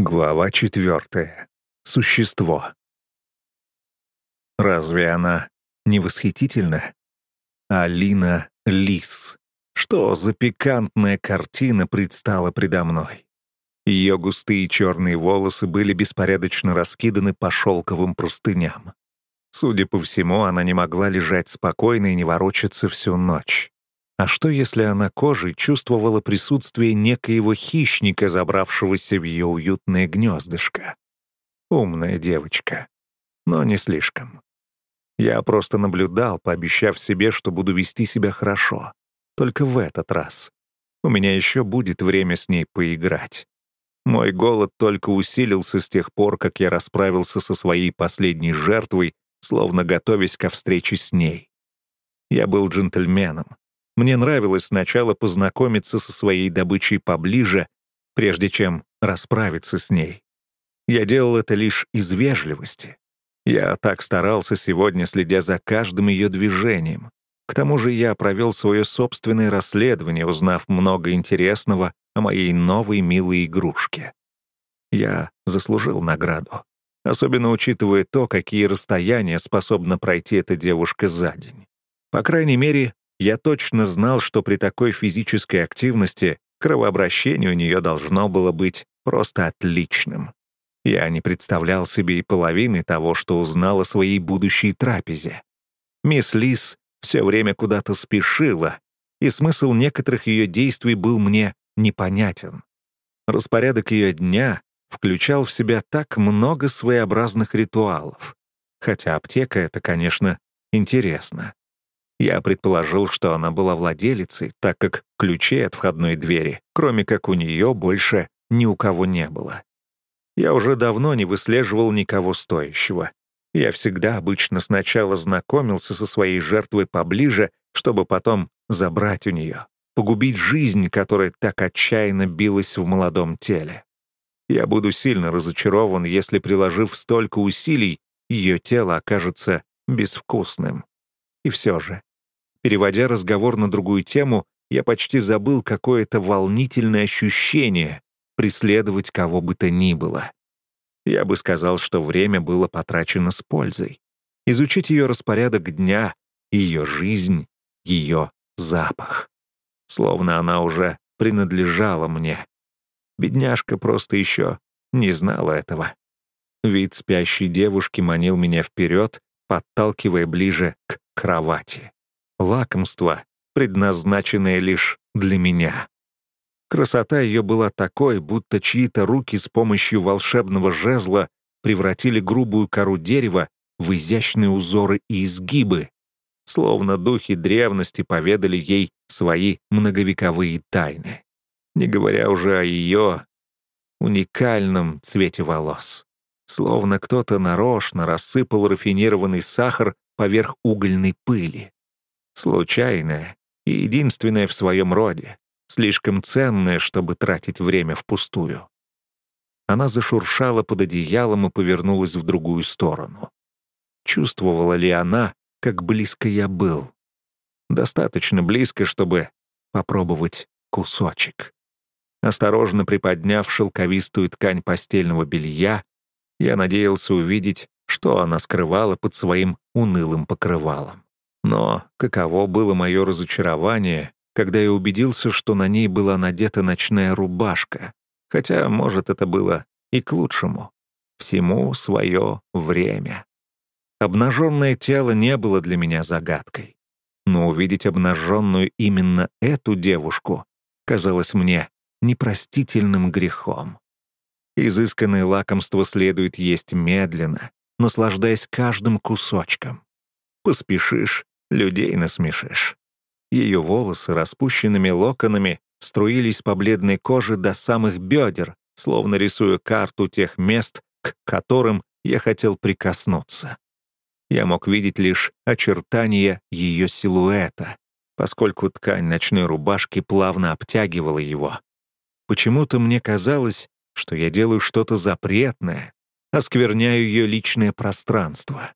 Глава четвертая. Существо. Разве она не восхитительна? Алина Лис. Что за пикантная картина предстала предо мной? Ее густые черные волосы были беспорядочно раскиданы по шелковым простыням. Судя по всему, она не могла лежать спокойно и не ворочаться всю ночь. А что, если она кожей чувствовала присутствие некоего хищника, забравшегося в ее уютное гнездышко? Умная девочка, но не слишком. Я просто наблюдал, пообещав себе, что буду вести себя хорошо. Только в этот раз. У меня еще будет время с ней поиграть. Мой голод только усилился с тех пор, как я расправился со своей последней жертвой, словно готовясь ко встрече с ней. Я был джентльменом, мне нравилось сначала познакомиться со своей добычей поближе, прежде чем расправиться с ней. Я делал это лишь из вежливости. Я так старался сегодня, следя за каждым ее движением. К тому же я провел свое собственное расследование, узнав много интересного о моей новой милой игрушке. Я заслужил награду, особенно учитывая то, какие расстояния способна пройти эта девушка за день. По крайней мере, я точно знал, что при такой физической активности кровообращение у нее должно было быть просто отличным. Я не представлял себе и половины того, что узнал о своей будущей трапезе. Мисс Лис все время куда-то спешила, и смысл некоторых ее действий был мне непонятен. Распорядок ее дня включал в себя так много своеобразных ритуалов. Хотя аптека — это, конечно, интересно. Я предположил, что она была владелицей, так как ключей от входной двери, кроме как у нее, больше ни у кого не было. Я уже давно не выслеживал никого стоящего. Я всегда обычно сначала знакомился со своей жертвой поближе, чтобы потом забрать у нее, погубить жизнь, которая так отчаянно билась в молодом теле. Я буду сильно разочарован, если, приложив столько усилий, ее тело окажется безвкусным. И все же, Переводя разговор на другую тему, я почти забыл какое-то волнительное ощущение преследовать кого бы то ни было. Я бы сказал, что время было потрачено с пользой. Изучить ее распорядок дня, ее жизнь, ее запах. Словно она уже принадлежала мне. Бедняжка просто еще не знала этого. Вид спящей девушки манил меня вперед, подталкивая ближе к кровати лакомство, предназначенное лишь для меня. Красота ее была такой, будто чьи-то руки с помощью волшебного жезла превратили грубую кору дерева в изящные узоры и изгибы, словно духи древности поведали ей свои многовековые тайны, не говоря уже о ее уникальном цвете волос. Словно кто-то нарочно рассыпал рафинированный сахар поверх угольной пыли случайное и единственное в своем роде, слишком ценное, чтобы тратить время впустую. Она зашуршала под одеялом и повернулась в другую сторону. Чувствовала ли она, как близко я был? Достаточно близко, чтобы попробовать кусочек. Осторожно приподняв шелковистую ткань постельного белья, я надеялся увидеть, что она скрывала под своим унылым покрывалом. Но каково было мое разочарование, когда я убедился, что на ней была надета ночная рубашка, хотя, может, это было и к лучшему. Всему свое время. Обнаженное тело не было для меня загадкой. Но увидеть обнаженную именно эту девушку казалось мне непростительным грехом. Изысканное лакомство следует есть медленно, наслаждаясь каждым кусочком. Поспешишь людей насмешишь. Ее волосы распущенными локонами струились по бледной коже до самых бедер, словно рисуя карту тех мест, к которым я хотел прикоснуться. Я мог видеть лишь очертания ее силуэта, поскольку ткань ночной рубашки плавно обтягивала его. Почему-то мне казалось, что я делаю что-то запретное, оскверняю ее личное пространство.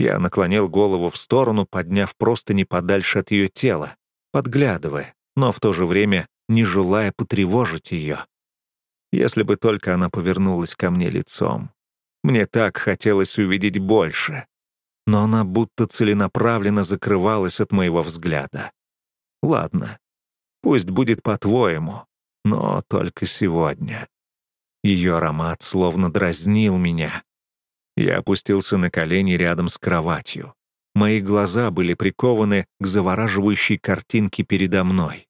Я наклонил голову в сторону, подняв простыни подальше от ее тела, подглядывая, но в то же время не желая потревожить ее. Если бы только она повернулась ко мне лицом. Мне так хотелось увидеть больше. Но она будто целенаправленно закрывалась от моего взгляда. Ладно, пусть будет по-твоему, но только сегодня. Ее аромат словно дразнил меня. Я опустился на колени рядом с кроватью. Мои глаза были прикованы к завораживающей картинке передо мной.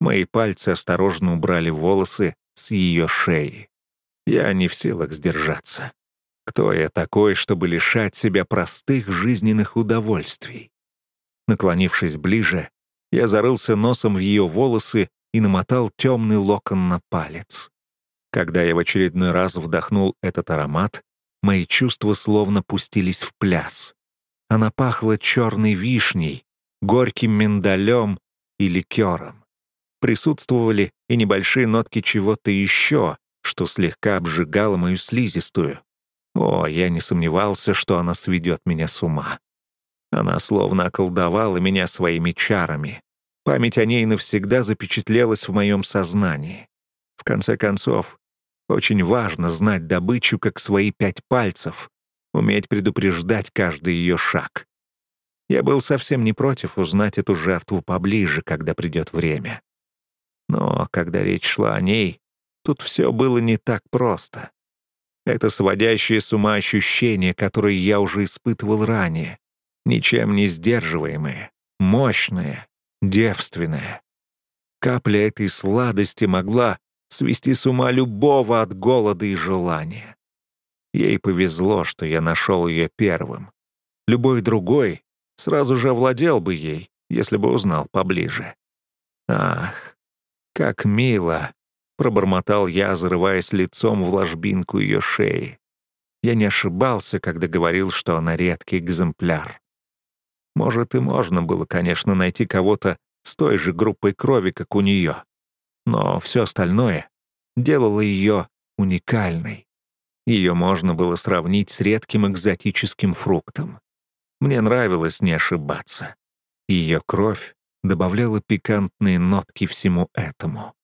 Мои пальцы осторожно убрали волосы с ее шеи. Я не в силах сдержаться. Кто я такой, чтобы лишать себя простых жизненных удовольствий? Наклонившись ближе, я зарылся носом в ее волосы и намотал темный локон на палец. Когда я в очередной раз вдохнул этот аромат, мои чувства словно пустились в пляс. Она пахла черной вишней, горьким миндалем и ликером. Присутствовали и небольшие нотки чего-то еще, что слегка обжигало мою слизистую. О, я не сомневался, что она сведет меня с ума. Она словно околдовала меня своими чарами. Память о ней навсегда запечатлелась в моем сознании. В конце концов, очень важно знать добычу как свои пять пальцев, уметь предупреждать каждый ее шаг. Я был совсем не против узнать эту жертву поближе, когда придет время. Но когда речь шла о ней, тут все было не так просто. Это сводящее с ума ощущение, которое я уже испытывал ранее, ничем не сдерживаемое, мощное, девственное. Капля этой сладости могла свести с ума любого от голода и желания. Ей повезло, что я нашел ее первым. Любой другой сразу же овладел бы ей, если бы узнал поближе. Ах, как мило! Пробормотал я, зарываясь лицом в ложбинку ее шеи. Я не ошибался, когда говорил, что она редкий экземпляр. Может, и можно было, конечно, найти кого-то с той же группой крови, как у нее. Но все остальное делало ее уникальной. Ее можно было сравнить с редким экзотическим фруктом. Мне нравилось не ошибаться. Ее кровь добавляла пикантные нотки всему этому.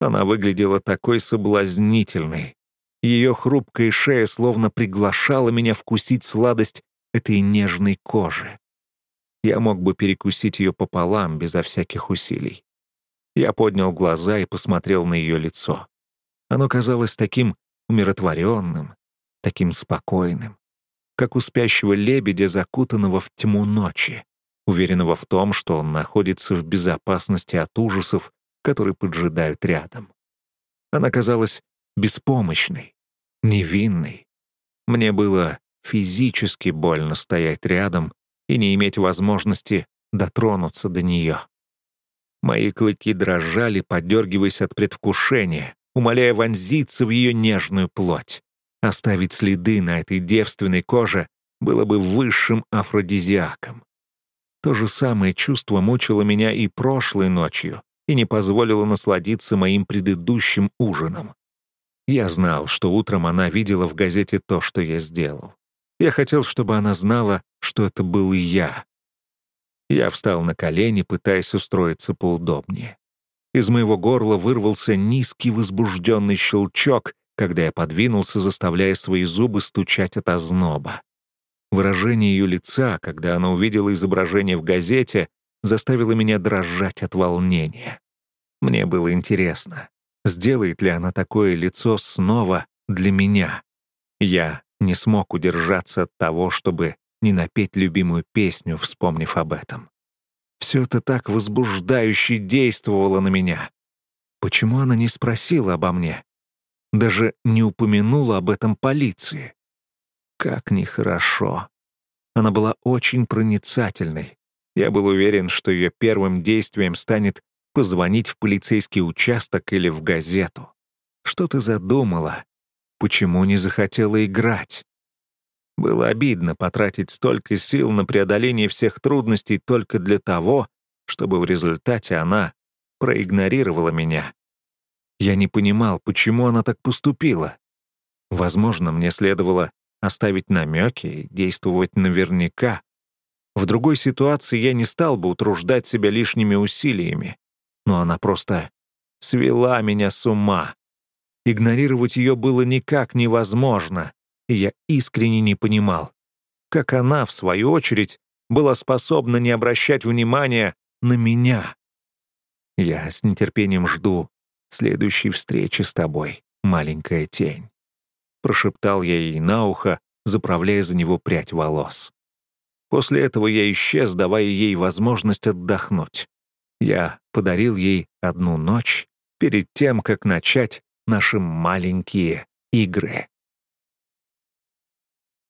Она выглядела такой соблазнительной. Ее хрупкая шея словно приглашала меня вкусить сладость этой нежной кожи. Я мог бы перекусить ее пополам безо всяких усилий. Я поднял глаза и посмотрел на ее лицо. Оно казалось таким умиротворенным, таким спокойным, как у спящего лебедя, закутанного в тьму ночи, уверенного в том, что он находится в безопасности от ужасов, которые поджидают рядом. Она казалась беспомощной, невинной. Мне было физически больно стоять рядом и не иметь возможности дотронуться до нее. Мои клыки дрожали, подергиваясь от предвкушения, умоляя вонзиться в ее нежную плоть. Оставить следы на этой девственной коже было бы высшим афродизиаком. То же самое чувство мучило меня и прошлой ночью и не позволило насладиться моим предыдущим ужином. Я знал, что утром она видела в газете то, что я сделал. Я хотел, чтобы она знала, что это был я. Я встал на колени, пытаясь устроиться поудобнее. Из моего горла вырвался низкий возбужденный щелчок, когда я подвинулся, заставляя свои зубы стучать от озноба. Выражение ее лица, когда она увидела изображение в газете, заставило меня дрожать от волнения. Мне было интересно, сделает ли она такое лицо снова для меня. Я не смог удержаться от того, чтобы не напеть любимую песню, вспомнив об этом. Все это так возбуждающе действовало на меня. Почему она не спросила обо мне? Даже не упомянула об этом полиции. Как нехорошо. Она была очень проницательной. Я был уверен, что ее первым действием станет позвонить в полицейский участок или в газету. Что ты задумала? Почему не захотела играть? Было обидно потратить столько сил на преодоление всех трудностей только для того, чтобы в результате она проигнорировала меня. Я не понимал, почему она так поступила. Возможно, мне следовало оставить намеки и действовать наверняка. В другой ситуации я не стал бы утруждать себя лишними усилиями, но она просто свела меня с ума. Игнорировать ее было никак невозможно, и я искренне не понимал, как она, в свою очередь, была способна не обращать внимания на меня. Я с нетерпением жду следующей встречи с тобой, маленькая тень. Прошептал я ей на ухо, заправляя за него прядь волос. После этого я исчез, давая ей возможность отдохнуть. Я подарил ей одну ночь перед тем, как начать наши маленькие игры.